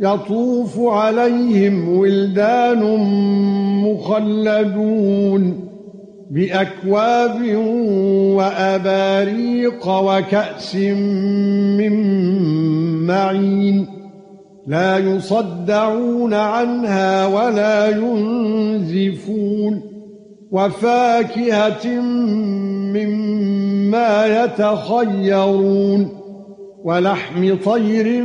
يطوف عليهم ولدان مخلدون بأكواب وأباريق وكأس من معين لا يصدعون عنها ولا ينزفون وفاكهة مما يتخيرون ولحم طير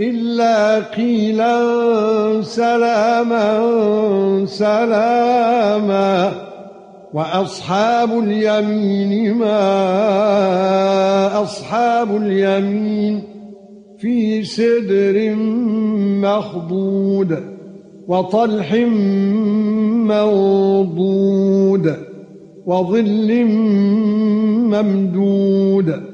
إلا قيلا سلاما سلاما وأصحاب اليمين ما أصحاب اليمين في سدر مخضود وطلح منضود وظل ممدود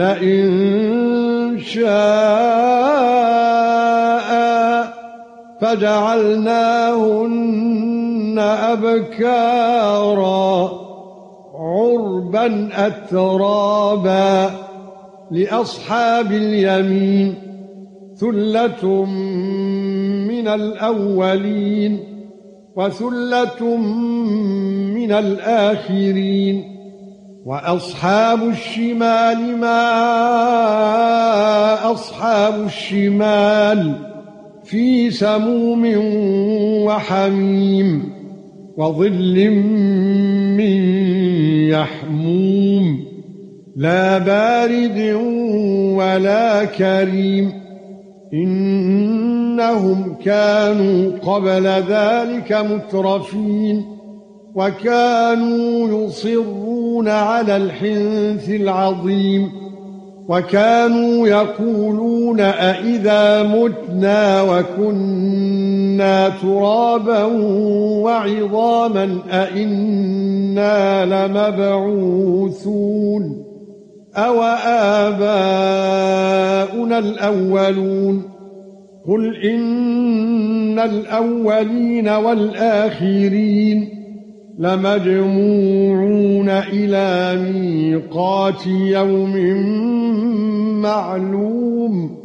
إن شاء فجعلناهن أبكارا عربا اترابا لأصحاب اليمين ثلة من الأولين وثلة من الآخرين وأصحاب الشمال ما أصحاب الشمال في سموم وحميم وظل من يحموم لا بارد ولا كريم إنهم كانوا قبل ذلك مترفين وكانوا يصرون على الحنث العظيم وكانوا يقولون أإذا متنا وكنا ترابا وعظاما أإنا لمبعوثون أو آباؤنا الأولون قل إن الأولين والآخرين لمجموعون إلى ميقات يوم معلوم